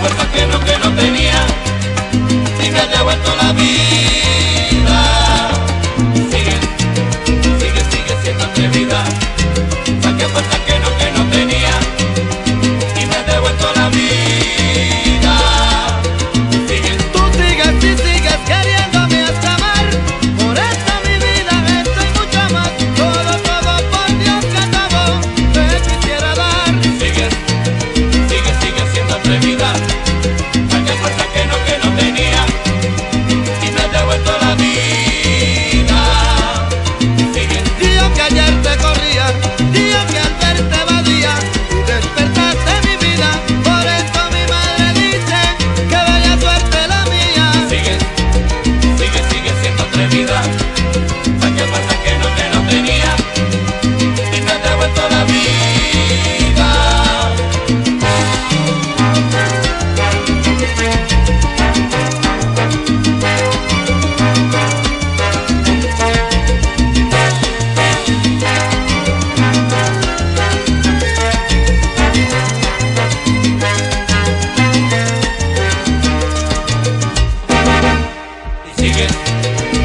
fuerza que no, que no tenía y me ha devuelto la vida. Higgin.